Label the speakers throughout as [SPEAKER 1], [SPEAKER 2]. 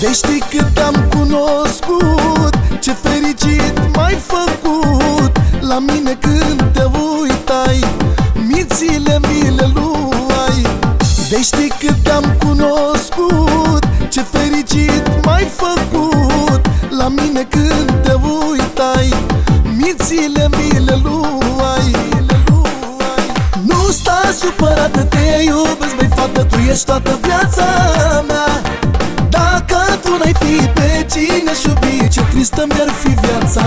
[SPEAKER 1] Deci De că cât am cunoscut Ce fericit m-ai făcut. La mine când te uitai Mințile mi le luai. Deci De că cât am cunoscut Ce fericit m-ai făcut. La mine când te uitai Mințile mi le luai. Nu sta supărată, te iubesc Băi fată, tu ești toată viața mea. Iubi Ce tristă mi-ar fi viața?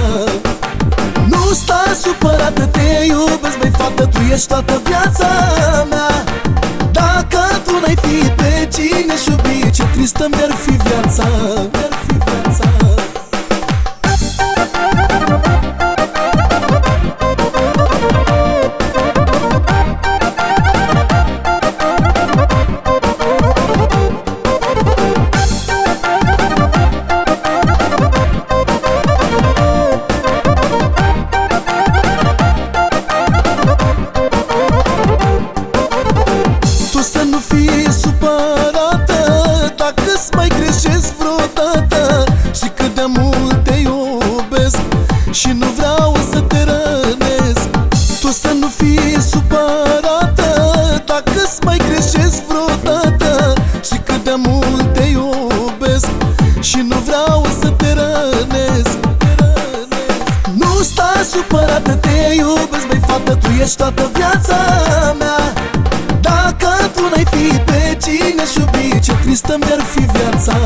[SPEAKER 1] Nu sta supărată, te iubesc, băi fată Tu ești toată viața mea. Dacă tu n-ai fi pe cine și iubi Ce tristă mi-ar fi viața. Mi-ar fi viața greșesc vreodată Și cât de mult te iubesc Și nu vreau să te rănesc. Tu să nu fii supărată Dacă-ți mai greșesc vreodată Și cât de mult te iubesc Și nu vreau să te rănesc. Nu sta supărată, te iubesc, băi fată Tu ești toată viața Ce tristă mi-ar fi viața.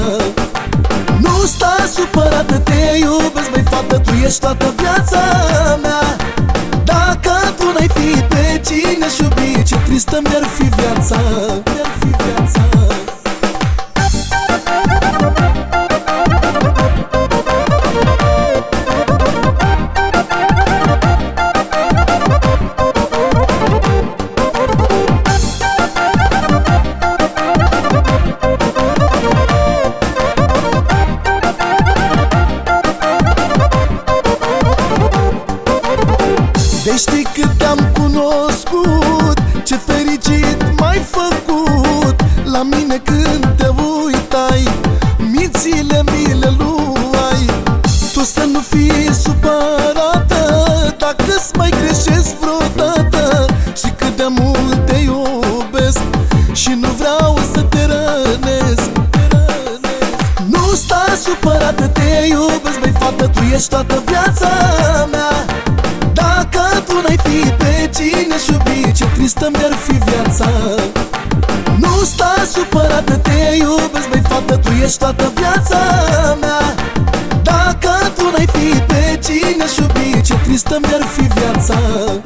[SPEAKER 1] Nu sta supărată, te iubesc, băi fată Tu ești toată viața mea. Dacă tu n-ai fi pe cine și iubi Ce tristă mi-ar fi viața Mi-ar fi viața De știi cât te-am cunoscut Ce fericit m-ai făcut. La mine când te uitai Mințile mi le luai. Tu să nu fii supărată Dacă-ți mai greșesc vreodată. Și cât de mult te iubesc Și nu vreau să te rănesc. Nu sta supărată, te iubesc, băi fată Tu ești toată viața mea tu n-ai fi pe cine și iubi Ce tristă mi-ar fi viața. Nu sta supărată, te iubesc, băi fată Tu ești toată viața mea. Dacă tu n-ai fi pe cine și iubi Ce tristă mi-ar fi viața Mi-ar fi viața